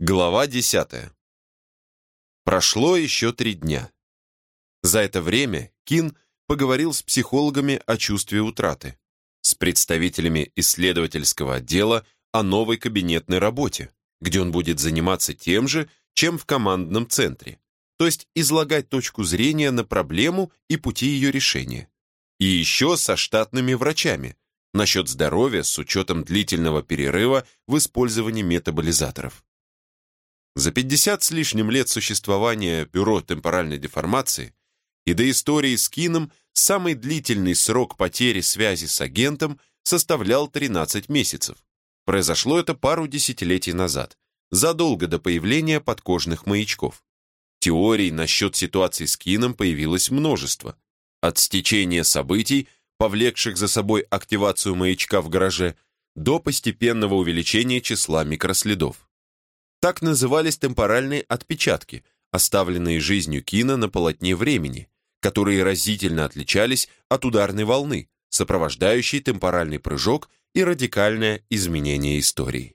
Глава 10. Прошло еще три дня. За это время Кин поговорил с психологами о чувстве утраты, с представителями исследовательского отдела о новой кабинетной работе, где он будет заниматься тем же, чем в командном центре, то есть излагать точку зрения на проблему и пути ее решения. И еще со штатными врачами насчет здоровья с учетом длительного перерыва в использовании метаболизаторов. За 50 с лишним лет существования Бюро темпоральной деформации и до истории с Кином самый длительный срок потери связи с агентом составлял 13 месяцев. Произошло это пару десятилетий назад, задолго до появления подкожных маячков. Теорий насчет ситуации с Кином появилось множество. От стечения событий, повлекших за собой активацию маячка в гараже, до постепенного увеличения числа микроследов. Так назывались темпоральные отпечатки, оставленные жизнью кино на полотне времени, которые разительно отличались от ударной волны, сопровождающей темпоральный прыжок и радикальное изменение истории.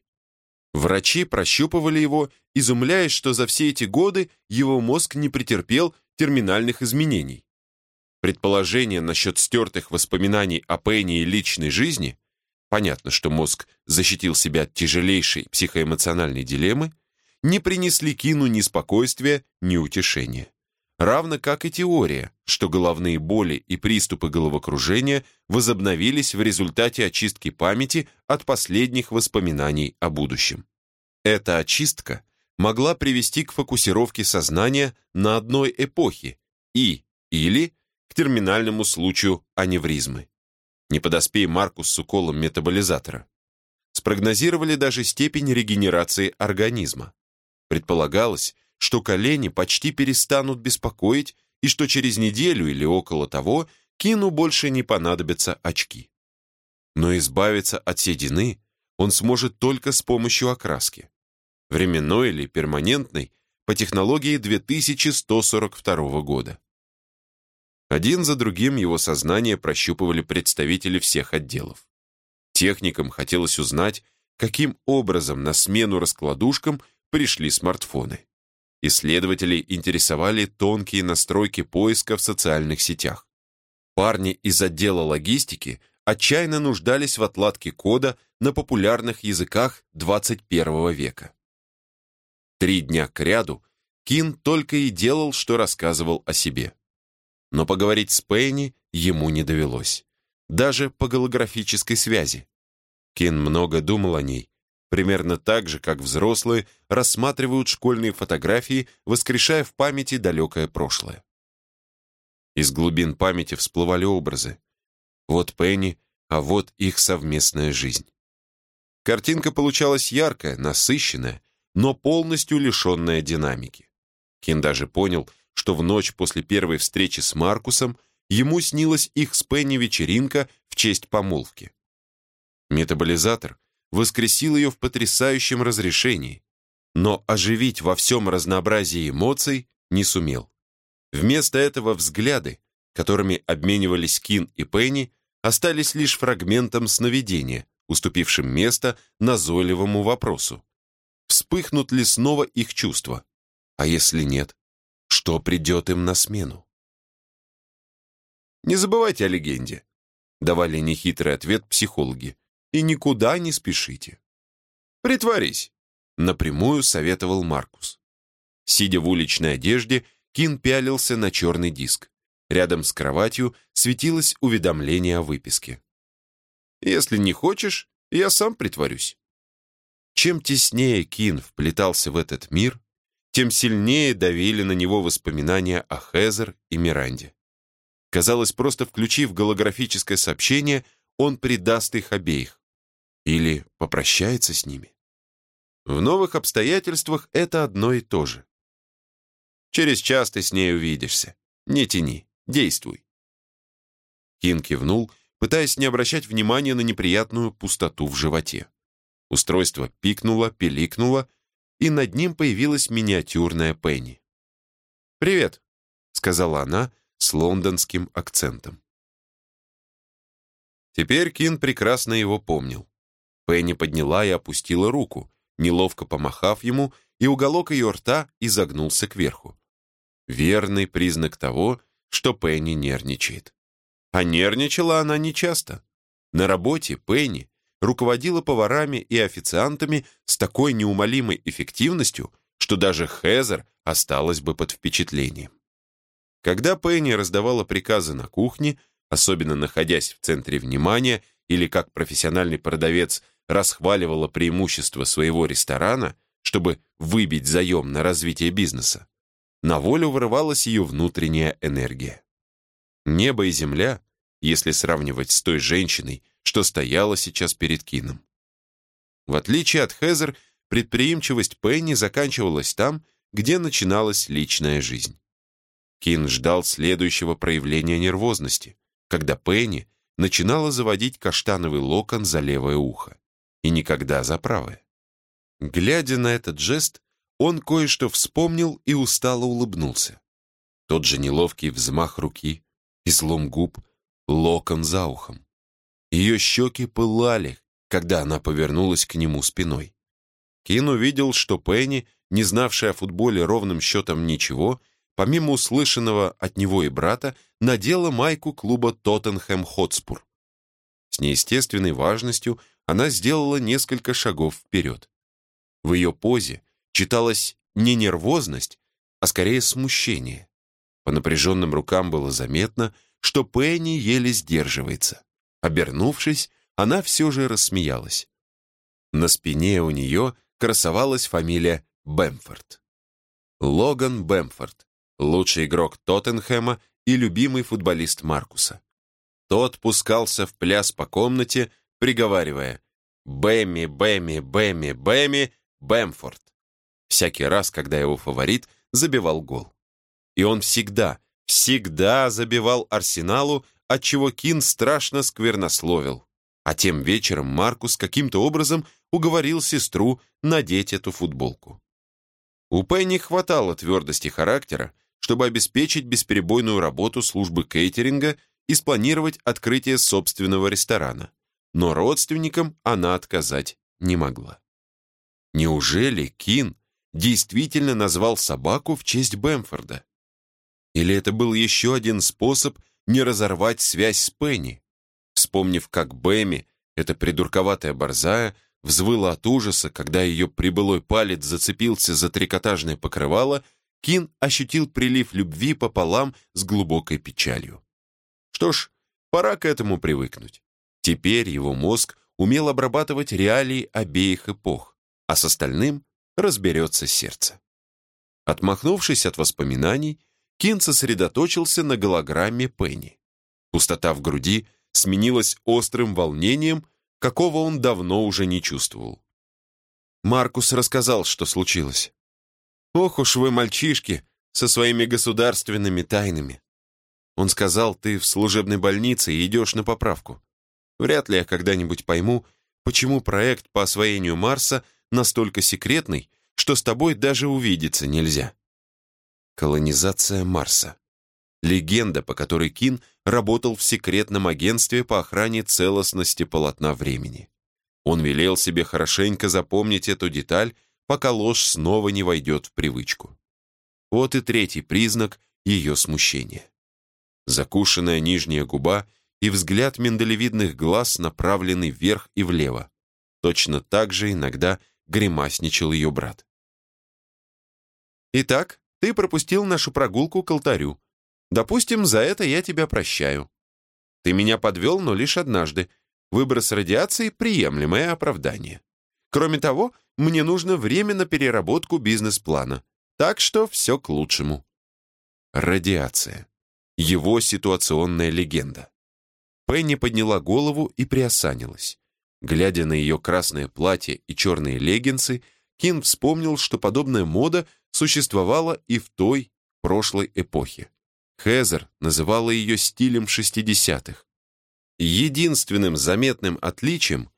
Врачи прощупывали его, изумляясь, что за все эти годы его мозг не претерпел терминальных изменений. Предположения насчет стертых воспоминаний о Пенни и личной жизни понятно, что мозг защитил себя от тяжелейшей психоэмоциональной дилеммы, не принесли Кину ни спокойствия, ни утешения. Равно как и теория, что головные боли и приступы головокружения возобновились в результате очистки памяти от последних воспоминаний о будущем. Эта очистка могла привести к фокусировке сознания на одной эпохе и или к терминальному случаю аневризмы не подоспей Маркус с уколом метаболизатора. Спрогнозировали даже степень регенерации организма. Предполагалось, что колени почти перестанут беспокоить и что через неделю или около того Кину больше не понадобятся очки. Но избавиться от седины он сможет только с помощью окраски. Временной или перманентной по технологии 2142 года. Один за другим его сознание прощупывали представители всех отделов. Техникам хотелось узнать, каким образом на смену раскладушкам пришли смартфоны. Исследователей интересовали тонкие настройки поиска в социальных сетях. Парни из отдела логистики отчаянно нуждались в отладке кода на популярных языках 21 века. Три дня кряду Кин только и делал, что рассказывал о себе но поговорить с Пенни ему не довелось. Даже по голографической связи. Кен много думал о ней, примерно так же, как взрослые рассматривают школьные фотографии, воскрешая в памяти далекое прошлое. Из глубин памяти всплывали образы. Вот Пенни, а вот их совместная жизнь. Картинка получалась яркая, насыщенная, но полностью лишенная динамики. Кин даже понял, что в ночь после первой встречи с Маркусом ему снилась их с Пенни вечеринка в честь помолвки. Метаболизатор воскресил ее в потрясающем разрешении, но оживить во всем разнообразии эмоций не сумел. Вместо этого взгляды, которыми обменивались Кин и Пенни, остались лишь фрагментом сновидения, уступившим место назойливому вопросу. Вспыхнут ли снова их чувства? А если нет? Что придет им на смену. Не забывайте о легенде, давали нехитрый ответ психологи, и никуда не спешите. Притворись, напрямую советовал Маркус. Сидя в уличной одежде, Кин пялился на черный диск. Рядом с кроватью светилось уведомление о выписке. «Если не хочешь, я сам притворюсь». Чем теснее Кин вплетался в этот мир, тем сильнее давили на него воспоминания о Хезер и Миранде. Казалось, просто включив голографическое сообщение, он предаст их обеих. Или попрощается с ними. В новых обстоятельствах это одно и то же. Через час ты с ней увидишься. Не тяни, действуй. Кин кивнул, пытаясь не обращать внимания на неприятную пустоту в животе. Устройство пикнуло, пиликнуло, и над ним появилась миниатюрная Пенни. «Привет», — сказала она с лондонским акцентом. Теперь Кин прекрасно его помнил. Пенни подняла и опустила руку, неловко помахав ему и уголок ее рта изогнулся кверху. Верный признак того, что Пенни нервничает. А нервничала она нечасто. На работе Пенни руководила поварами и официантами с такой неумолимой эффективностью, что даже Хезер осталась бы под впечатлением. Когда Пенни раздавала приказы на кухне, особенно находясь в центре внимания или как профессиональный продавец расхваливала преимущества своего ресторана, чтобы выбить заем на развитие бизнеса, на волю вырывалась ее внутренняя энергия. Небо и земля, если сравнивать с той женщиной, что стояла сейчас перед Кином. В отличие от Хезер, предприимчивость Пенни заканчивалась там, где начиналась личная жизнь. Кин ждал следующего проявления нервозности, когда Пенни начинала заводить каштановый локон за левое ухо и никогда за правое. Глядя на этот жест, он кое-что вспомнил и устало улыбнулся. Тот же неловкий взмах руки, излом губ, локон за ухом. Ее щеки пылали, когда она повернулась к нему спиной. Кин увидел, что Пенни, не знавшая о футболе ровным счетом ничего, помимо услышанного от него и брата, надела майку клуба «Тоттенхэм Хотспур». С неестественной важностью она сделала несколько шагов вперед. В ее позе читалась не нервозность, а скорее смущение. По напряженным рукам было заметно, что Пенни еле сдерживается. Обернувшись, она все же рассмеялась. На спине у нее красовалась фамилия Бэмфорд. Логан Бэмфорд, лучший игрок Тоттенхэма и любимый футболист Маркуса. Тот пускался в пляс по комнате, приговаривая «Бэмми, Бэмми, Бэмми, Бэмми, Бэмфорд». Всякий раз, когда его фаворит забивал гол. И он всегда, всегда забивал Арсеналу отчего Кин страшно сквернословил. А тем вечером Маркус каким-то образом уговорил сестру надеть эту футболку. У Пенни хватало твердости характера, чтобы обеспечить бесперебойную работу службы кейтеринга и спланировать открытие собственного ресторана, но родственникам она отказать не могла. Неужели Кин действительно назвал собаку в честь Бэмфорда? Или это был еще один способ не разорвать связь с Пенни. Вспомнив, как Бэми, эта придурковатая борзая, взвыла от ужаса, когда ее прибылой палец зацепился за трикотажное покрывало, Кин ощутил прилив любви пополам с глубокой печалью. Что ж, пора к этому привыкнуть. Теперь его мозг умел обрабатывать реалии обеих эпох, а с остальным разберется сердце. Отмахнувшись от воспоминаний, Кин сосредоточился на голограмме Пенни. Пустота в груди сменилась острым волнением, какого он давно уже не чувствовал. Маркус рассказал, что случилось. «Ох уж вы, мальчишки, со своими государственными тайнами!» Он сказал, ты в служебной больнице и идешь на поправку. Вряд ли я когда-нибудь пойму, почему проект по освоению Марса настолько секретный, что с тобой даже увидеться нельзя. Колонизация Марса. Легенда, по которой Кин работал в секретном агентстве по охране целостности полотна времени. Он велел себе хорошенько запомнить эту деталь, пока ложь снова не войдет в привычку. Вот и третий признак ее смущения. Закушенная нижняя губа и взгляд миндалевидных глаз направленный вверх и влево. Точно так же иногда гримасничал ее брат. «Итак, ты пропустил нашу прогулку к алтарю. Допустим, за это я тебя прощаю. Ты меня подвел, но лишь однажды. Выброс радиации — приемлемое оправдание. Кроме того, мне нужно время на переработку бизнес-плана. Так что все к лучшему. Радиация. Его ситуационная легенда. Пенни подняла голову и приосанилась. Глядя на ее красное платье и черные леггинсы, Кин вспомнил, что подобная мода существовала и в той прошлой эпохе. Хезер называла ее стилем 60-х. Единственным заметным отличием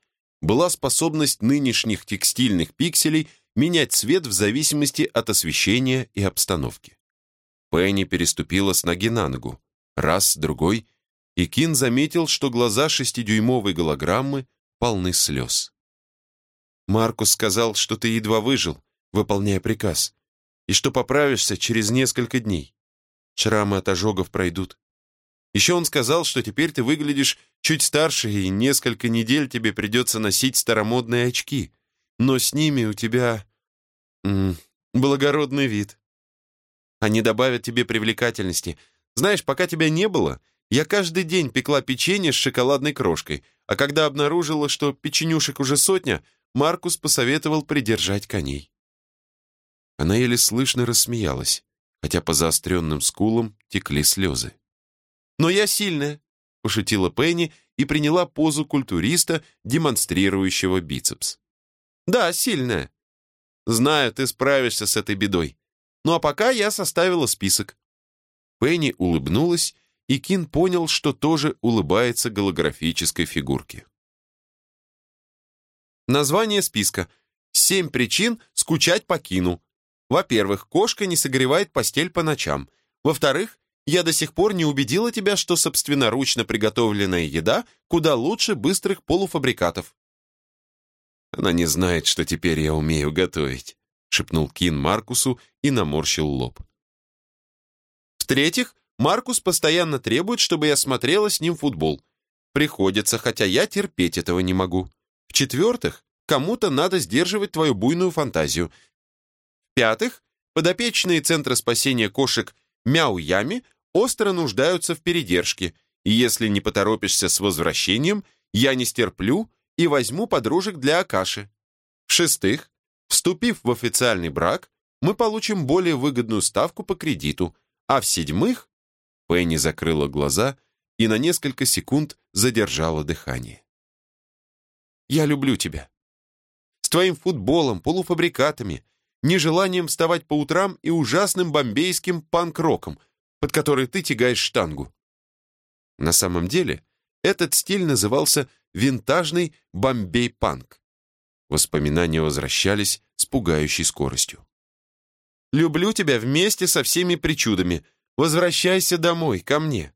была способность нынешних текстильных пикселей менять цвет в зависимости от освещения и обстановки. Пенни переступила с ноги на ногу, раз, другой, и Кин заметил, что глаза шестидюймовой голограммы полны слез. «Маркус сказал, что ты едва выжил, выполняя приказ, и что поправишься через несколько дней. Шрамы от ожогов пройдут. Еще он сказал, что теперь ты выглядишь чуть старше, и несколько недель тебе придется носить старомодные очки, но с ними у тебя... М -м, благородный вид. Они добавят тебе привлекательности. Знаешь, пока тебя не было, я каждый день пекла печенье с шоколадной крошкой, а когда обнаружила, что печенюшек уже сотня, Маркус посоветовал придержать коней. Она еле слышно рассмеялась, хотя по заостренным скулам текли слезы. «Но я сильная», — пошутила Пенни и приняла позу культуриста, демонстрирующего бицепс. «Да, сильная. Знаю, ты справишься с этой бедой. Ну а пока я составила список». Пенни улыбнулась, и Кин понял, что тоже улыбается голографической фигурке. Название списка. «Семь причин скучать по Кину». Во-первых, кошка не согревает постель по ночам. Во-вторых, я до сих пор не убедила тебя, что собственноручно приготовленная еда куда лучше быстрых полуфабрикатов. Она не знает, что теперь я умею готовить шепнул Кин Маркусу и наморщил лоб. В-третьих, Маркус постоянно требует, чтобы я смотрела с ним футбол. Приходится, хотя я терпеть этого не могу. В-четвертых, кому-то надо сдерживать твою буйную фантазию. В-пятых, подопечные Центра спасения кошек Мяу-Ями остро нуждаются в передержке, и если не поторопишься с возвращением, я не стерплю и возьму подружек для Акаши. В-шестых, Вступив в официальный брак, мы получим более выгодную ставку по кредиту, а в-седьмых, Пенни закрыла глаза и на несколько секунд задержала дыхание. «Я люблю тебя. С твоим футболом, полуфабрикатами, нежеланием вставать по утрам и ужасным бомбейским панк-роком, под который ты тягаешь штангу». На самом деле, этот стиль назывался винтажный бомбей-панк. Воспоминания возвращались с пугающей скоростью. «Люблю тебя вместе со всеми причудами. Возвращайся домой, ко мне».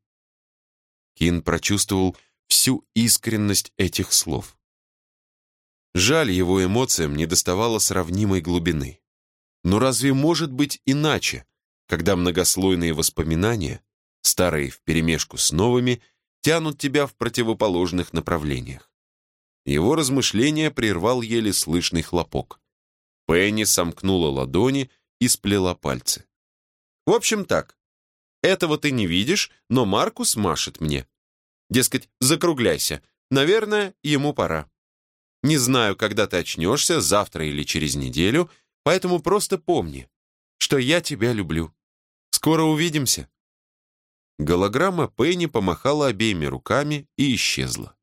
Кин прочувствовал всю искренность этих слов. Жаль, его эмоциям не доставало сравнимой глубины. Но разве может быть иначе, когда многослойные воспоминания, старые вперемешку с новыми, тянут тебя в противоположных направлениях? Его размышления прервал еле слышный хлопок. Пенни сомкнула ладони и сплела пальцы. «В общем так, этого ты не видишь, но Маркус машет мне. Дескать, закругляйся. Наверное, ему пора. Не знаю, когда ты очнешься, завтра или через неделю, поэтому просто помни, что я тебя люблю. Скоро увидимся». Голограмма Пенни помахала обеими руками и исчезла.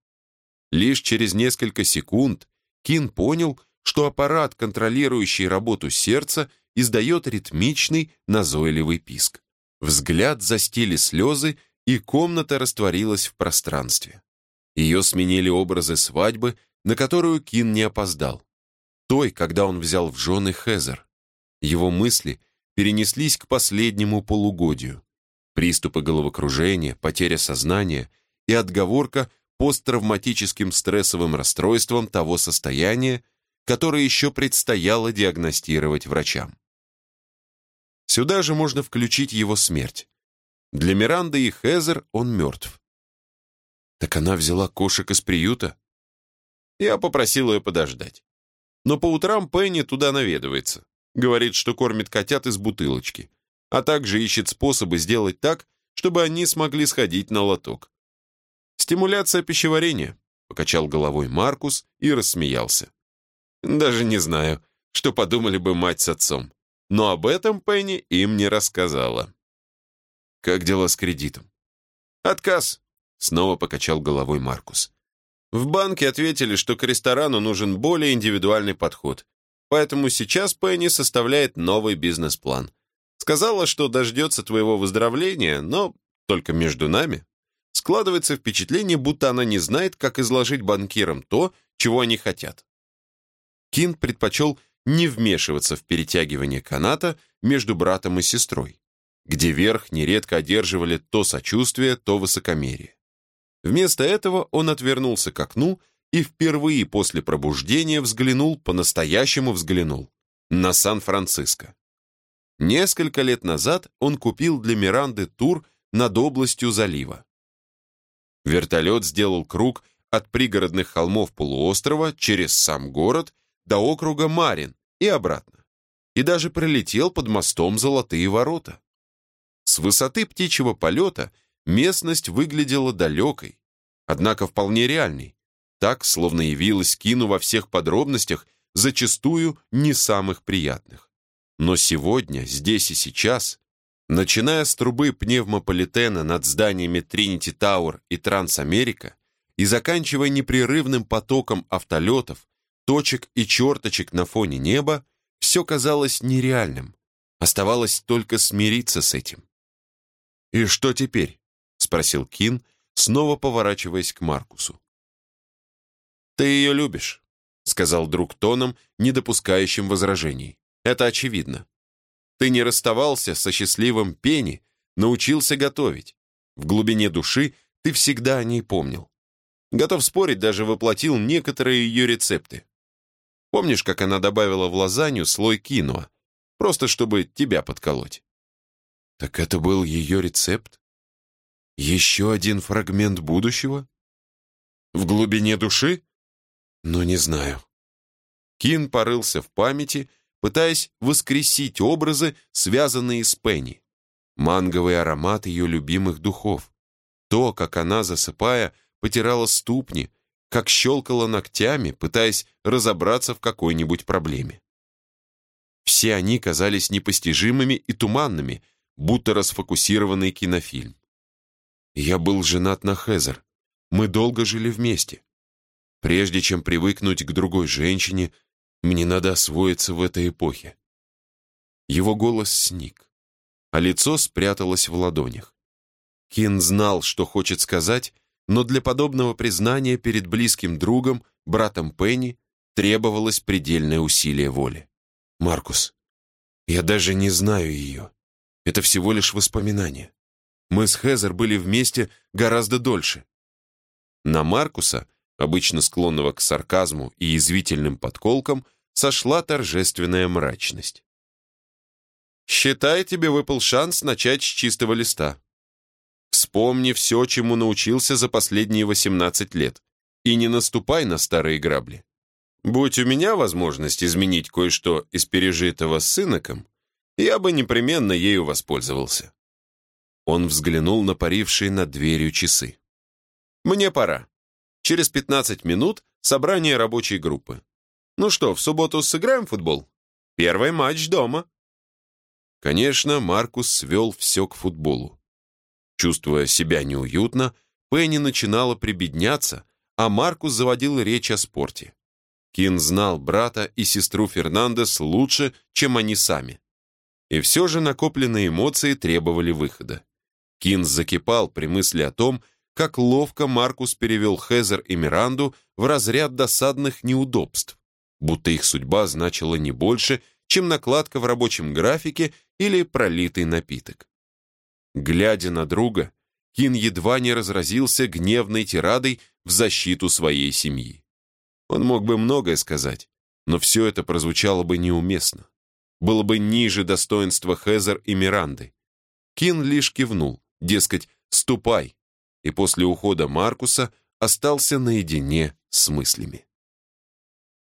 Лишь через несколько секунд Кин понял, что аппарат, контролирующий работу сердца, издает ритмичный, назойливый писк. Взгляд застили слезы, и комната растворилась в пространстве. Ее сменили образы свадьбы, на которую Кин не опоздал. Той, когда он взял в жены Хезер. Его мысли перенеслись к последнему полугодию. Приступы головокружения, потеря сознания и отговорка посттравматическим стрессовым расстройством того состояния, которое еще предстояло диагностировать врачам. Сюда же можно включить его смерть. Для Миранды и Хезер он мертв. Так она взяла кошек из приюта? Я попросил ее подождать. Но по утрам Пенни туда наведывается. Говорит, что кормит котят из бутылочки, а также ищет способы сделать так, чтобы они смогли сходить на лоток. «Стимуляция пищеварения», — покачал головой Маркус и рассмеялся. «Даже не знаю, что подумали бы мать с отцом, но об этом Пенни им не рассказала». «Как дела с кредитом?» «Отказ», — снова покачал головой Маркус. В банке ответили, что к ресторану нужен более индивидуальный подход, поэтому сейчас Пенни составляет новый бизнес-план. Сказала, что дождется твоего выздоровления, но только между нами. Складывается впечатление, будто она не знает, как изложить банкирам то, чего они хотят. Кин предпочел не вмешиваться в перетягивание каната между братом и сестрой, где верх нередко одерживали то сочувствие, то высокомерие. Вместо этого он отвернулся к окну и впервые после пробуждения взглянул, по-настоящему взглянул, на Сан-Франциско. Несколько лет назад он купил для Миранды тур над областью залива. Вертолет сделал круг от пригородных холмов полуострова через сам город до округа Марин и обратно. И даже пролетел под мостом Золотые ворота. С высоты птичьего полета местность выглядела далекой, однако вполне реальной, так, словно явилась Кину во всех подробностях, зачастую не самых приятных. Но сегодня, здесь и сейчас, начиная с трубы пневмополитена над зданиями Тринити Тауэр и Трансамерика и заканчивая непрерывным потоком автолетов, точек и черточек на фоне неба, все казалось нереальным. Оставалось только смириться с этим. «И что теперь?» — спросил Кин, снова поворачиваясь к Маркусу. «Ты ее любишь», — сказал друг тоном, не допускающим возражений. «Это очевидно. Ты не расставался со счастливым Пенни, научился готовить. В глубине души ты всегда о ней помнил. Готов спорить, даже воплотил некоторые ее рецепты. Помнишь, как она добавила в лазанью слой киноа, просто чтобы тебя подколоть? Так это был ее рецепт? Еще один фрагмент будущего? В глубине души? Ну, не знаю. Кин порылся в памяти, пытаясь воскресить образы, связанные с Пенни. Манговый аромат ее любимых духов. То, как она, засыпая, потирала ступни, как щелкала ногтями, пытаясь разобраться в какой-нибудь проблеме. Все они казались непостижимыми и туманными, будто расфокусированный кинофильм. Я был женат на Хезер. Мы долго жили вместе. Прежде чем привыкнуть к другой женщине, мне надо освоиться в этой эпохе. Его голос сник, а лицо спряталось в ладонях. Кин знал, что хочет сказать, но для подобного признания перед близким другом, братом Пенни, требовалось предельное усилие воли. «Маркус, я даже не знаю ее. Это всего лишь воспоминание. Мы с Хезер были вместе гораздо дольше». На Маркуса, обычно склонного к сарказму и язвительным подколкам, сошла торжественная мрачность. «Считай, тебе выпал шанс начать с чистого листа. Вспомни все, чему научился за последние 18 лет, и не наступай на старые грабли. Будь у меня возможность изменить кое-что из пережитого с сыноком, я бы непременно ею воспользовался. Он взглянул на парившие над дверью часы. «Мне пора. Через 15 минут собрание рабочей группы. Ну что, в субботу сыграем футбол? Первый матч дома». Конечно, Маркус свел все к футболу. Чувствуя себя неуютно, Пенни начинала прибедняться, а Маркус заводил речь о спорте. Кин знал брата и сестру Фернандес лучше, чем они сами. И все же накопленные эмоции требовали выхода. Кин закипал при мысли о том, как ловко Маркус перевел Хезер и Миранду в разряд досадных неудобств, будто их судьба значила не больше, чем накладка в рабочем графике или пролитый напиток. Глядя на друга, Кин едва не разразился гневной тирадой в защиту своей семьи. Он мог бы многое сказать, но все это прозвучало бы неуместно. Было бы ниже достоинства Хезер и Миранды. Кин лишь кивнул, дескать, «ступай», и после ухода Маркуса остался наедине с мыслями.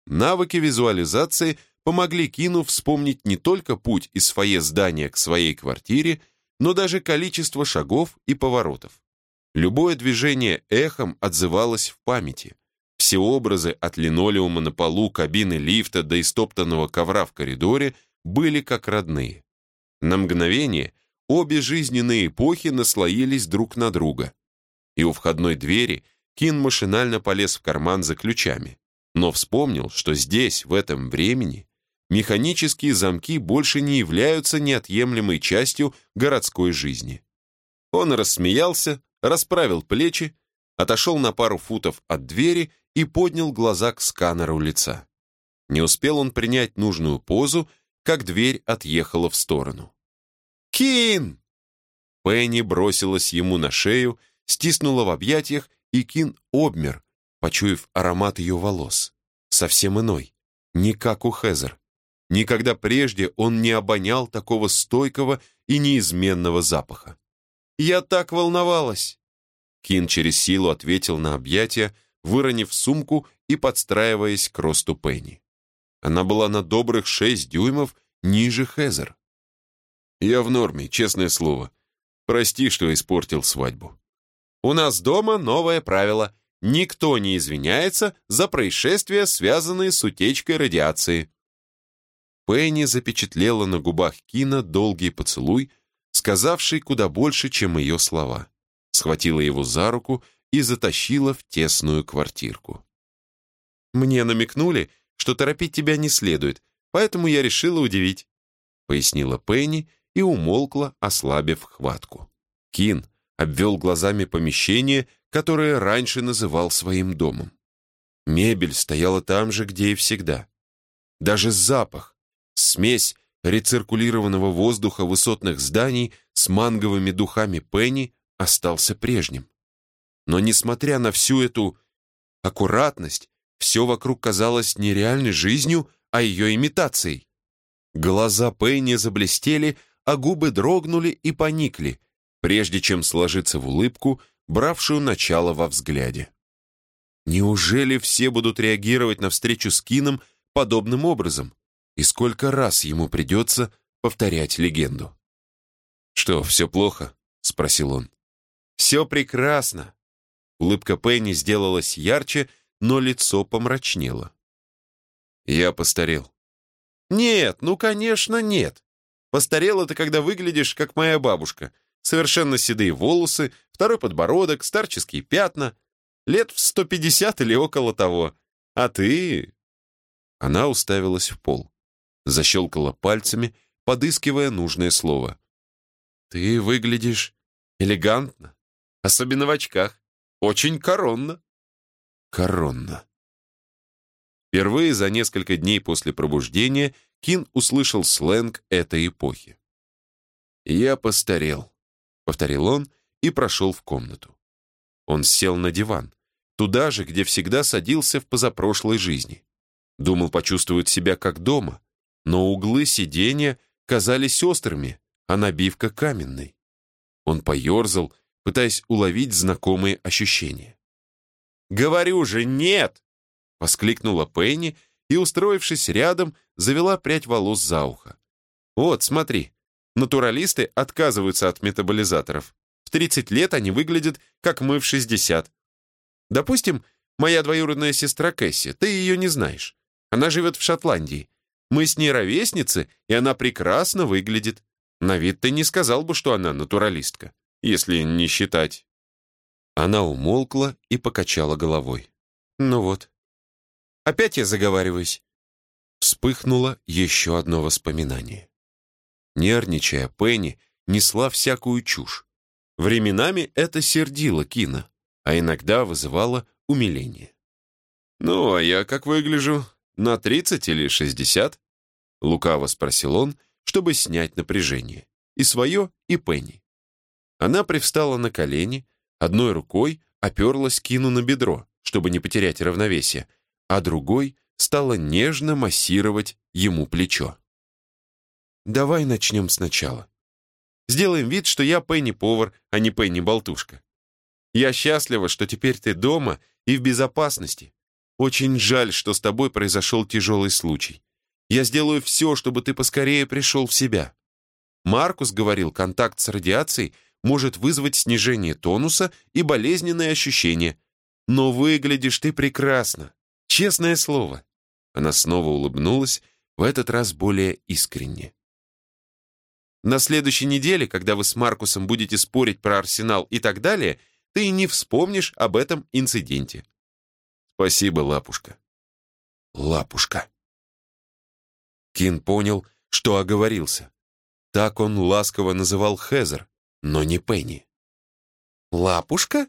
Навыки визуализации помогли Кину вспомнить не только путь из фойе здания к своей квартире, но даже количество шагов и поворотов. Любое движение эхом отзывалось в памяти. Все образы от линолеума на полу кабины лифта до истоптанного ковра в коридоре были как родные. На мгновение обе жизненные эпохи наслоились друг на друга. И у входной двери Кин машинально полез в карман за ключами, но вспомнил, что здесь, в этом времени, механические замки больше не являются неотъемлемой частью городской жизни. Он рассмеялся, расправил плечи, отошел на пару футов от двери и поднял глаза к сканеру лица. Не успел он принять нужную позу, как дверь отъехала в сторону. «Кин!» Пенни бросилась ему на шею, стиснула в объятиях, и Кин обмер, почуяв аромат ее волос. Совсем иной, не как у Хезер Никогда прежде он не обонял такого стойкого и неизменного запаха. «Я так волновалась!» Кин через силу ответил на объятия, выронив сумку и подстраиваясь к росту Пенни. Она была на добрых шесть дюймов ниже Хезер. «Я в норме, честное слово. Прости, что испортил свадьбу». «У нас дома новое правило. Никто не извиняется за происшествия, связанные с утечкой радиации». Пенни запечатлела на губах Кина долгий поцелуй, сказавший куда больше, чем ее слова. Схватила его за руку и затащила в тесную квартирку. «Мне намекнули, что торопить тебя не следует, поэтому я решила удивить», пояснила Пенни и умолкла, ослабив хватку. Кин обвел глазами помещение, которое раньше называл своим домом. Мебель стояла там же, где и всегда. Даже запах, смесь рециркулированного воздуха высотных зданий с манговыми духами Пенни остался прежним. Но несмотря на всю эту аккуратность, все вокруг казалось не реальной жизнью, а ее имитацией. Глаза Пенни заблестели, а губы дрогнули и поникли, прежде чем сложиться в улыбку, бравшую начало во взгляде. Неужели все будут реагировать на встречу с Кином подобным образом? И сколько раз ему придется повторять легенду? «Что, все плохо?» — спросил он. «Все прекрасно!» Улыбка Пенни сделалась ярче, но лицо помрачнело. «Я постарел». «Нет, ну, конечно, нет. Постарел это, когда выглядишь, как моя бабушка. Совершенно седые волосы, второй подбородок, старческие пятна. Лет в сто пятьдесят или около того. А ты...» Она уставилась в пол. Защелкала пальцами, подыскивая нужное слово. «Ты выглядишь элегантно, особенно в очках. Очень коронно». «Коронно». Впервые за несколько дней после пробуждения Кин услышал сленг этой эпохи. «Я постарел», — повторил он и прошел в комнату. Он сел на диван, туда же, где всегда садился в позапрошлой жизни. Думал почувствовать себя как дома, но углы сиденья казались острыми, а набивка каменной. Он поерзал, пытаясь уловить знакомые ощущения. «Говорю же, нет!» — воскликнула Пенни и, устроившись рядом, завела прядь волос за ухо. «Вот, смотри, натуралисты отказываются от метаболизаторов. В 30 лет они выглядят, как мы в 60. Допустим, моя двоюродная сестра Кэсси, ты ее не знаешь. Она живет в Шотландии. Мы с ней ровесницы, и она прекрасно выглядит. На вид ты не сказал бы, что она натуралистка, если не считать». Она умолкла и покачала головой. «Ну вот. Опять я заговариваюсь». Вспыхнуло еще одно воспоминание. Нервничая, Пенни несла всякую чушь. Временами это сердило Кина, а иногда вызывало умиление. «Ну, а я как выгляжу? На тридцать или шестьдесят?» Лукаво спросил он, чтобы снять напряжение. И свое, и Пенни. Она привстала на колени, одной рукой оперлась Кину на бедро, чтобы не потерять равновесие, а другой стала нежно массировать ему плечо. «Давай начнем сначала. Сделаем вид, что я Пенни-повар, а не Пенни-болтушка. Я счастлива, что теперь ты дома и в безопасности. Очень жаль, что с тобой произошел тяжелый случай. Я сделаю все, чтобы ты поскорее пришел в себя. Маркус говорил, контакт с радиацией может вызвать снижение тонуса и болезненные ощущения. Но выглядишь ты прекрасно. Честное слово. Она снова улыбнулась, в этот раз более искренне. На следующей неделе, когда вы с Маркусом будете спорить про арсенал и так далее, ты не вспомнишь об этом инциденте. Спасибо, лапушка. Лапушка. Кин понял, что оговорился. Так он ласково называл Хезер, но не Пенни. «Лапушка?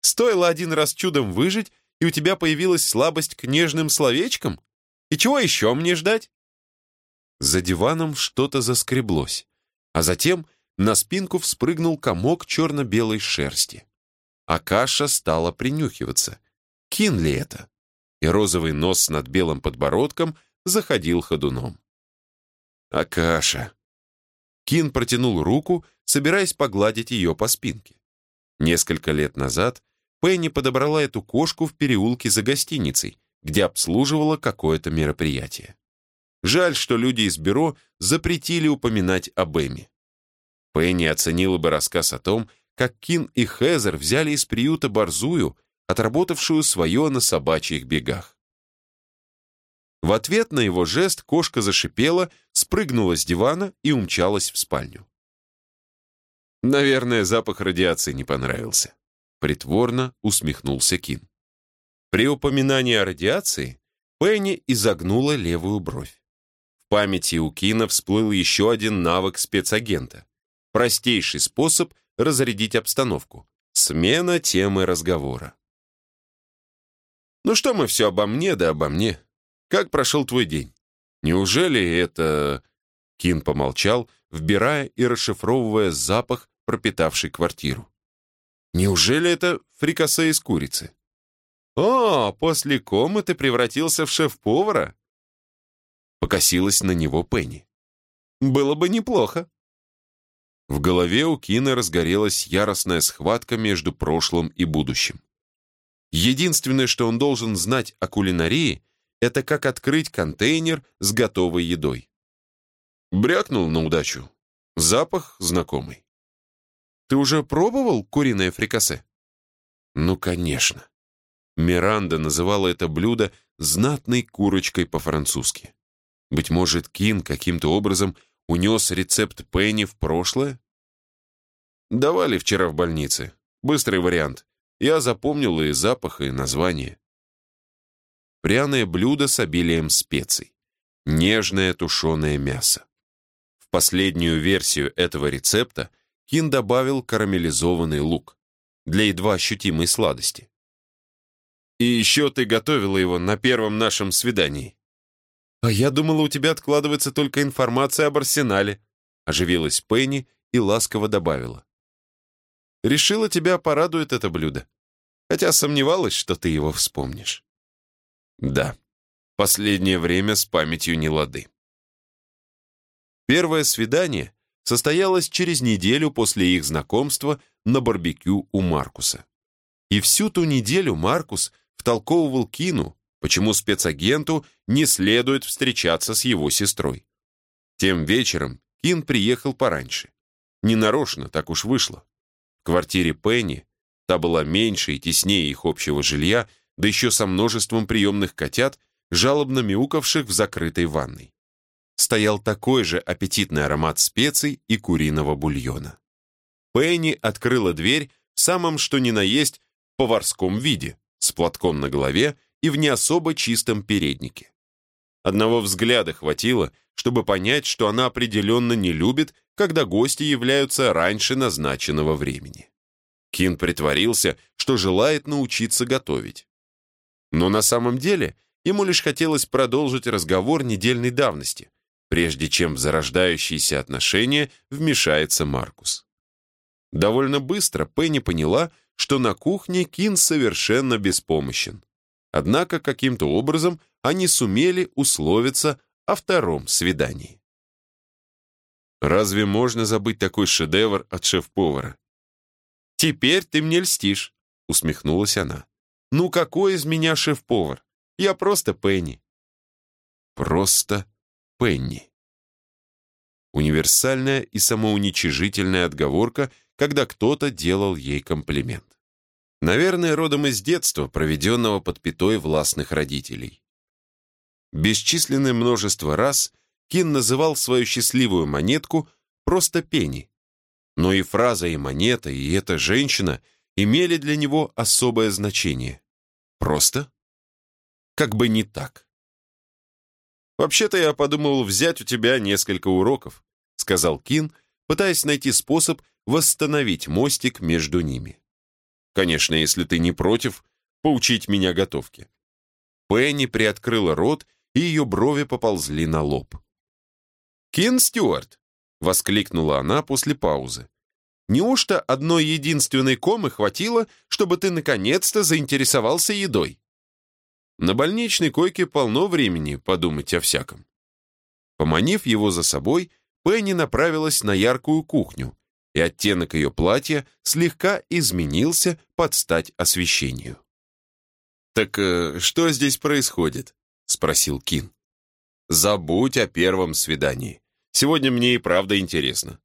Стоило один раз чудом выжить, и у тебя появилась слабость к нежным словечкам? И чего еще мне ждать?» За диваном что-то заскреблось, а затем на спинку вспрыгнул комок черно-белой шерсти. Акаша стала принюхиваться. Кин ли это? И розовый нос над белым подбородком — заходил ходуном. А каша. Кин протянул руку, собираясь погладить ее по спинке. Несколько лет назад Пенни подобрала эту кошку в переулке за гостиницей, где обслуживала какое-то мероприятие. Жаль, что люди из бюро запретили упоминать об Эми. Пенни оценила бы рассказ о том, как Кин и Хезер взяли из приюта борзую, отработавшую свое на собачьих бегах. В ответ на его жест кошка зашипела, спрыгнула с дивана и умчалась в спальню. Наверное, запах радиации не понравился. Притворно усмехнулся Кин. При упоминании о радиации Пенни изогнула левую бровь. В памяти у Кина всплыл еще один навык спецагента. Простейший способ разрядить обстановку. Смена темы разговора. «Ну что мы все обо мне, да обо мне? Как прошел твой день? Неужели это...» Кин помолчал, вбирая и расшифровывая запах, пропитавший квартиру. «Неужели это фрикасе из курицы?» «О, после комы ты превратился в шеф-повара?» Покосилась на него Пенни. «Было бы неплохо». В голове у Кина разгорелась яростная схватка между прошлым и будущим. Единственное, что он должен знать о кулинарии, это как открыть контейнер с готовой едой. Брякнул на удачу. Запах знакомый. Ты уже пробовал куриное фрикасе? Ну, конечно. Миранда называла это блюдо знатной курочкой по-французски. Быть может, Кин каким-то образом унес рецепт Пенни в прошлое? Давали вчера в больнице. Быстрый вариант. Я запомнил и запах, и название пряное блюдо с обилием специй, нежное тушеное мясо. В последнюю версию этого рецепта Кин добавил карамелизованный лук для едва ощутимой сладости. «И еще ты готовила его на первом нашем свидании». «А я думала, у тебя откладывается только информация об арсенале», оживилась Пенни и ласково добавила. «Решила, тебя порадует это блюдо, хотя сомневалась, что ты его вспомнишь». Да, последнее время с памятью не лады. Первое свидание состоялось через неделю после их знакомства на барбекю у Маркуса. И всю ту неделю Маркус втолковывал Кину, почему спецагенту не следует встречаться с его сестрой. Тем вечером Кин приехал пораньше. Ненарочно, так уж вышло. В квартире Пенни, та была меньше и теснее их общего жилья, да еще со множеством приемных котят, жалобно мяукавших в закрытой ванной. Стоял такой же аппетитный аромат специй и куриного бульона. Пенни открыла дверь в самом что ни на есть поварском виде, с платком на голове и в не особо чистом переднике. Одного взгляда хватило, чтобы понять, что она определенно не любит, когда гости являются раньше назначенного времени. Кин притворился, что желает научиться готовить. Но на самом деле ему лишь хотелось продолжить разговор недельной давности, прежде чем в зарождающиеся отношения вмешается Маркус. Довольно быстро Пенни поняла, что на кухне Кин совершенно беспомощен. Однако каким-то образом они сумели условиться о втором свидании. Разве можно забыть такой шедевр от шеф-повара? «Теперь ты мне льстишь», — усмехнулась она. Ну какой из меня шеф-повар? Я просто Пенни. Просто Пенни. Универсальная и самоуничижительная отговорка, когда кто-то делал ей комплимент. Наверное, родом из детства, проведенного под пятой властных родителей. Бесчисленное множество раз Кин называл свою счастливую монетку просто Пенни. Но и фраза, и монета, и эта женщина — имели для него особое значение. Просто? Как бы не так. «Вообще-то я подумал взять у тебя несколько уроков», сказал Кин, пытаясь найти способ восстановить мостик между ними. «Конечно, если ты не против, поучить меня готовке». Пенни приоткрыла рот, и ее брови поползли на лоб. «Кин Стюарт!» — воскликнула она после паузы. Неужто одной единственной комы хватило, чтобы ты наконец-то заинтересовался едой? На больничной койке полно времени подумать о всяком. Поманив его за собой, Пенни направилась на яркую кухню, и оттенок ее платья слегка изменился под стать освещению. «Так э, что здесь происходит?» — спросил Кин. «Забудь о первом свидании. Сегодня мне и правда интересно».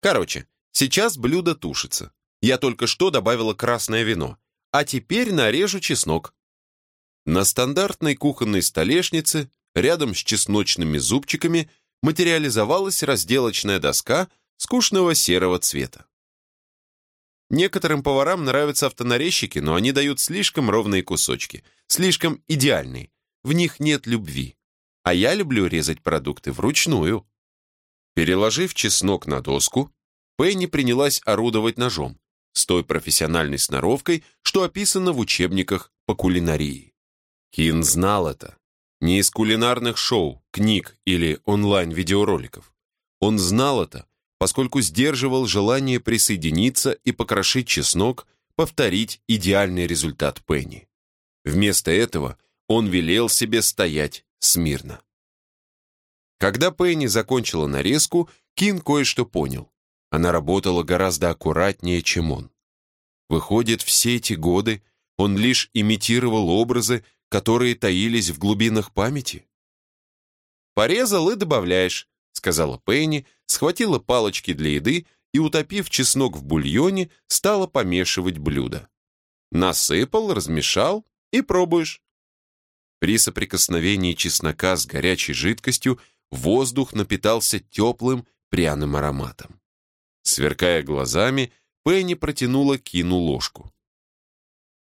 «Короче, сейчас блюдо тушится. Я только что добавила красное вино, а теперь нарежу чеснок». На стандартной кухонной столешнице, рядом с чесночными зубчиками, материализовалась разделочная доска скучного серого цвета. Некоторым поварам нравятся автонарезчики, но они дают слишком ровные кусочки, слишком идеальные. В них нет любви. А я люблю резать продукты вручную. Переложив чеснок на доску, Пенни принялась орудовать ножом с той профессиональной сноровкой, что описано в учебниках по кулинарии. Кин знал это. Не из кулинарных шоу, книг или онлайн-видеороликов. Он знал это, поскольку сдерживал желание присоединиться и покрошить чеснок, повторить идеальный результат Пенни. Вместо этого он велел себе стоять смирно. Когда Пенни закончила нарезку, Кин кое-что понял. Она работала гораздо аккуратнее, чем он. Выходит, все эти годы он лишь имитировал образы, которые таились в глубинах памяти? «Порезал и добавляешь», — сказала Пенни, схватила палочки для еды и, утопив чеснок в бульоне, стала помешивать блюдо. Насыпал, размешал и пробуешь. При соприкосновении чеснока с горячей жидкостью воздух напитался теплым пряным ароматом. Сверкая глазами, Пенни протянула Кину ложку.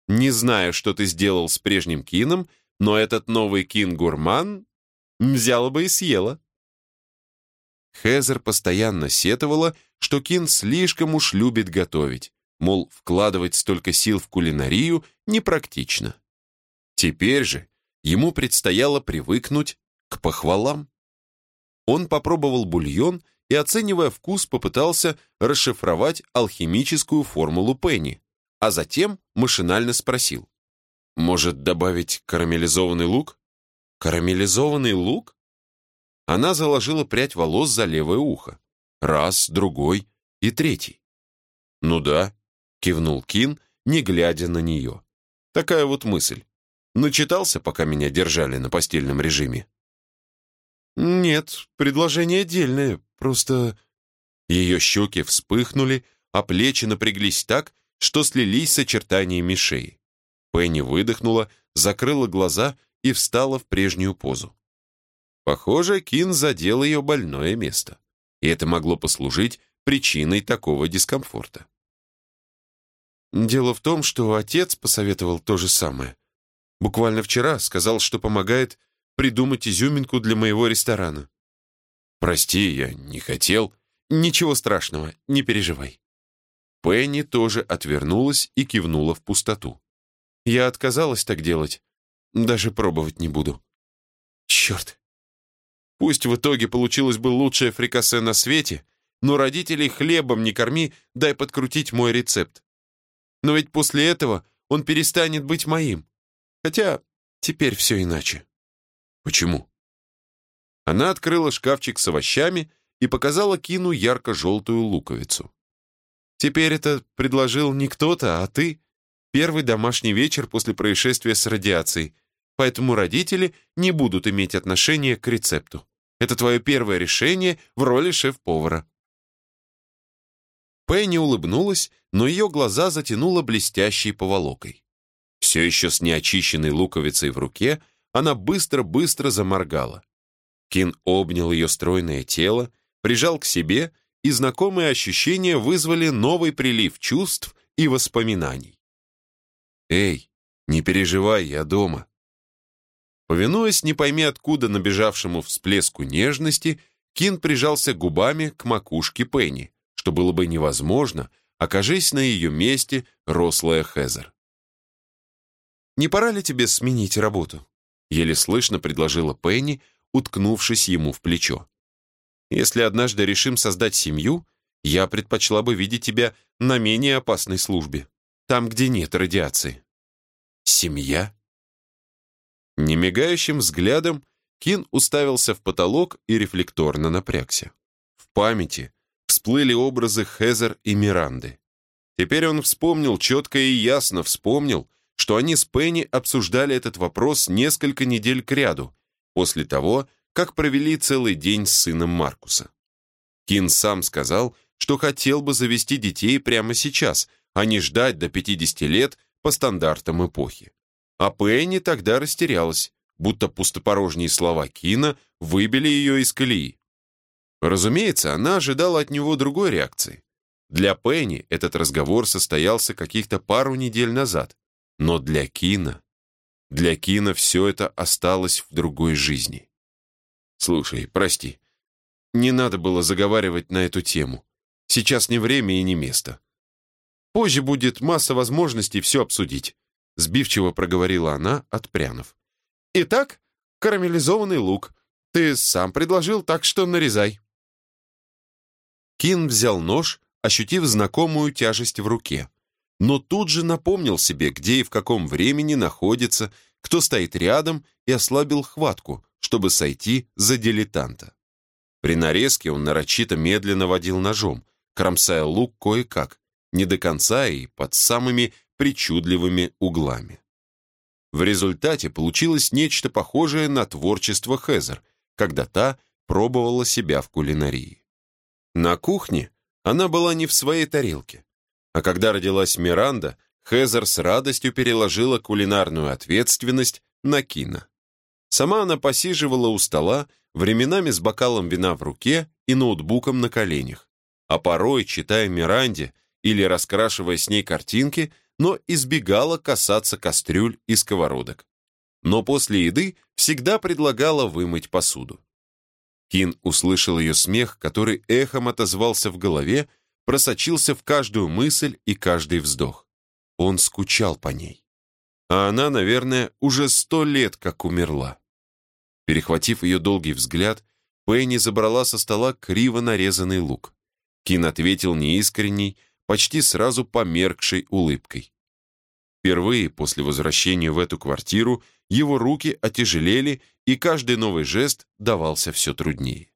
«Не знаю, что ты сделал с прежним Кином, но этот новый Кин-гурман взяла бы и съела». Хезер постоянно сетовала, что Кин слишком уж любит готовить, мол, вкладывать столько сил в кулинарию непрактично. Теперь же ему предстояло привыкнуть к похвалам. Он попробовал бульон и, оценивая вкус, попытался расшифровать алхимическую формулу Пенни, а затем машинально спросил. «Может, добавить карамелизованный лук?» «Карамелизованный лук?» Она заложила прядь волос за левое ухо. Раз, другой и третий. «Ну да», — кивнул Кин, не глядя на нее. «Такая вот мысль. Начитался, пока меня держали на постельном режиме?» «Нет, предложение дельное, просто...» Ее щеки вспыхнули, а плечи напряглись так, что слились с очертаниями шеи. Пенни выдохнула, закрыла глаза и встала в прежнюю позу. Похоже, Кин задел ее больное место, и это могло послужить причиной такого дискомфорта. Дело в том, что отец посоветовал то же самое. Буквально вчера сказал, что помогает придумать изюминку для моего ресторана. «Прости, я не хотел». «Ничего страшного, не переживай». Пенни тоже отвернулась и кивнула в пустоту. «Я отказалась так делать. Даже пробовать не буду». «Черт, Пусть в итоге получилось бы лучшее фрикасе на свете, но родителей хлебом не корми, дай подкрутить мой рецепт. Но ведь после этого он перестанет быть моим. Хотя теперь все иначе. Почему? Она открыла шкафчик с овощами и показала Кину ярко-желтую луковицу. Теперь это предложил не кто-то, а ты. Первый домашний вечер после происшествия с радиацией — поэтому родители не будут иметь отношения к рецепту. Это твое первое решение в роли шеф-повара». Пенни улыбнулась, но ее глаза затянуло блестящей поволокой. Все еще с неочищенной луковицей в руке, она быстро-быстро заморгала. Кин обнял ее стройное тело, прижал к себе, и знакомые ощущения вызвали новый прилив чувств и воспоминаний. «Эй, не переживай, я дома», Повинуясь не пойми откуда набежавшему всплеску нежности, Кин прижался губами к макушке Пенни, что было бы невозможно, окажись на ее месте рослая Хезер. «Не пора ли тебе сменить работу?» Еле слышно предложила Пенни, уткнувшись ему в плечо. «Если однажды решим создать семью, я предпочла бы видеть тебя на менее опасной службе, там, где нет радиации». «Семья?» Немигающим взглядом Кин уставился в потолок и рефлекторно напрягся. В памяти всплыли образы Хезер и Миранды. Теперь он вспомнил, четко и ясно вспомнил, что они с Пенни обсуждали этот вопрос несколько недель кряду, после того, как провели целый день с сыном Маркуса. Кин сам сказал, что хотел бы завести детей прямо сейчас, а не ждать до 50 лет по стандартам эпохи. А Пенни тогда растерялась, будто пустопорожние слова Кина выбили ее из колеи. Разумеется, она ожидала от него другой реакции. Для Пенни этот разговор состоялся каких-то пару недель назад, но для Кина... Для Кина все это осталось в другой жизни. «Слушай, прости, не надо было заговаривать на эту тему. Сейчас не время и не место. Позже будет масса возможностей все обсудить», сбивчиво проговорила она, отпрянув. «Итак, карамелизованный лук. Ты сам предложил, так что нарезай». Кин взял нож, ощутив знакомую тяжесть в руке, но тут же напомнил себе, где и в каком времени находится, кто стоит рядом, и ослабил хватку, чтобы сойти за дилетанта. При нарезке он нарочито медленно водил ножом, кромсая лук кое-как, не до конца и под самыми причудливыми углами. В результате получилось нечто похожее на творчество Хезер, когда та пробовала себя в кулинарии. На кухне она была не в своей тарелке, а когда родилась Миранда, Хезер с радостью переложила кулинарную ответственность на Кина. Сама она посиживала у стола, временами с бокалом вина в руке и ноутбуком на коленях, а порой, читая Миранде или раскрашивая с ней картинки, но избегала касаться кастрюль и сковородок. Но после еды всегда предлагала вымыть посуду. Кин услышал ее смех, который эхом отозвался в голове, просочился в каждую мысль и каждый вздох. Он скучал по ней. А она, наверное, уже сто лет как умерла. Перехватив ее долгий взгляд, Пенни забрала со стола криво нарезанный лук. Кин ответил неискренней, почти сразу померкшей улыбкой. Впервые после возвращения в эту квартиру его руки отяжелели, и каждый новый жест давался все труднее.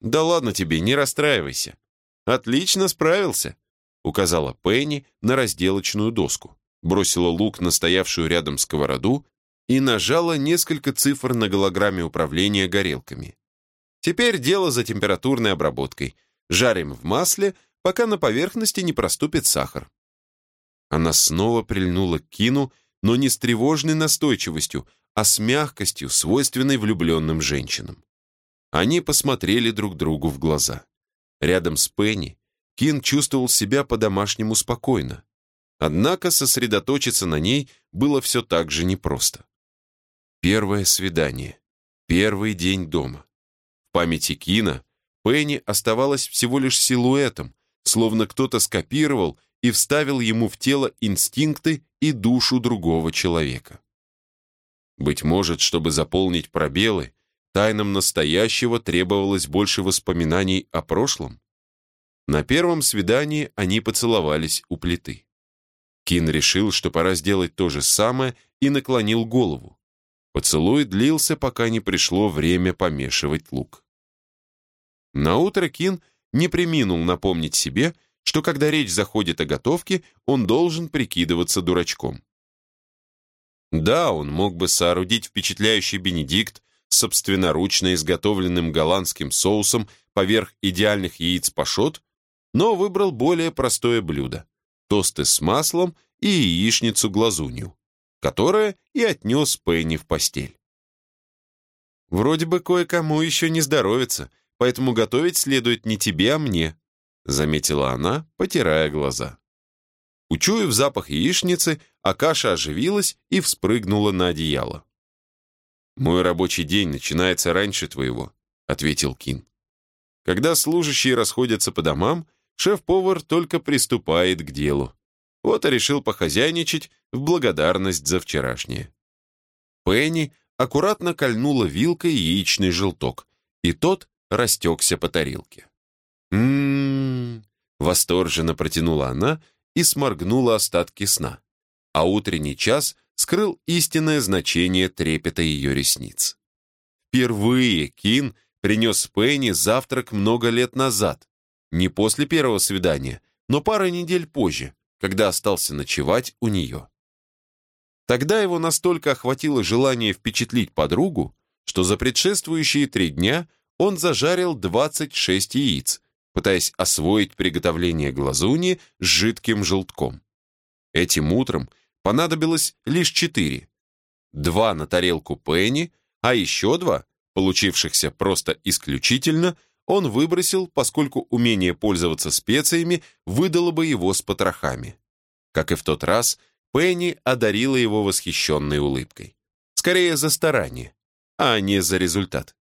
«Да ладно тебе, не расстраивайся. Отлично справился», — указала Пенни на разделочную доску, бросила лук на стоявшую рядом сковороду и нажала несколько цифр на голограмме управления горелками. «Теперь дело за температурной обработкой. Жарим в масле, пока на поверхности не проступит сахар». Она снова прильнула к Кину, но не с тревожной настойчивостью, а с мягкостью, свойственной влюбленным женщинам. Они посмотрели друг другу в глаза. Рядом с Пенни Кин чувствовал себя по-домашнему спокойно. Однако сосредоточиться на ней было все так же непросто. Первое свидание. Первый день дома. В памяти Кина Пенни оставалась всего лишь силуэтом, словно кто-то скопировал и вставил ему в тело инстинкты и душу другого человека. Быть может, чтобы заполнить пробелы, тайнам настоящего требовалось больше воспоминаний о прошлом? На первом свидании они поцеловались у плиты. Кин решил, что пора сделать то же самое, и наклонил голову. Поцелуй длился, пока не пришло время помешивать лук. Наутро Кин не приминул напомнить себе, что когда речь заходит о готовке, он должен прикидываться дурачком. Да, он мог бы соорудить впечатляющий бенедикт собственноручно изготовленным голландским соусом поверх идеальных яиц пашот, но выбрал более простое блюдо – тосты с маслом и яичницу-глазунью, которое и отнес Пенни в постель. «Вроде бы кое-кому еще не здоровится, поэтому готовить следует не тебе, а мне», заметила она, потирая глаза. Учуяв запах яичницы, Акаша оживилась и вспрыгнула на одеяло. «Мой рабочий день начинается раньше твоего», — ответил Кин. «Когда служащие расходятся по домам, шеф-повар только приступает к делу. Вот и решил похозяйничать в благодарность за вчерашнее». Пенни аккуратно кольнула вилкой яичный желток, и тот растекся по тарелке. «М-м-м!» восторженно протянула она и сморгнула остатки сна. А утренний час скрыл истинное значение трепета ее ресниц. Впервые Кин принес Пенни завтрак много лет назад, не после первого свидания, но пара недель позже, когда остался ночевать у нее. Тогда его настолько охватило желание впечатлить подругу, что за предшествующие три дня он зажарил 26 яиц, пытаясь освоить приготовление глазуни с жидким желтком. Этим утром понадобилось лишь четыре. Два на тарелку Пенни, а еще два, получившихся просто исключительно, он выбросил, поскольку умение пользоваться специями выдало бы его с потрохами. Как и в тот раз, Пенни одарила его восхищенной улыбкой. Скорее за старание, а не за результат.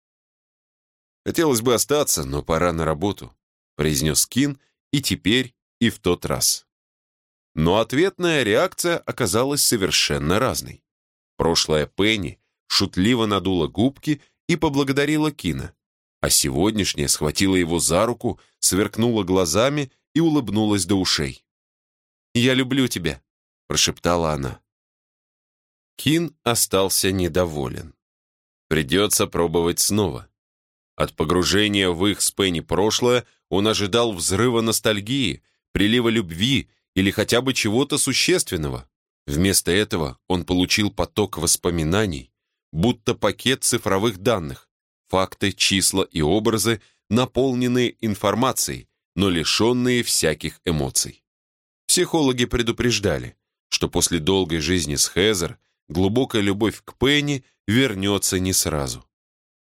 «Хотелось бы остаться, но пора на работу», произнес Кин и теперь, и в тот раз. Но ответная реакция оказалась совершенно разной. Прошлая Пенни шутливо надула губки и поблагодарила Кина, а сегодняшняя схватила его за руку, сверкнула глазами и улыбнулась до ушей. «Я люблю тебя», — прошептала она. Кин остался недоволен. Придется пробовать снова. От погружения в их с Пенни прошлое он ожидал взрыва ностальгии, прилива любви или хотя бы чего-то существенного. Вместо этого он получил поток воспоминаний, будто пакет цифровых данных, факты, числа и образы, наполненные информацией, но лишенные всяких эмоций. Психологи предупреждали, что после долгой жизни с Хезер глубокая любовь к Пенни вернется не сразу.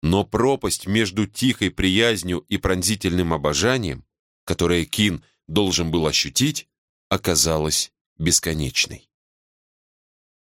Но пропасть между тихой приязнью и пронзительным обожанием, которое Кин должен был ощутить, оказалась бесконечной.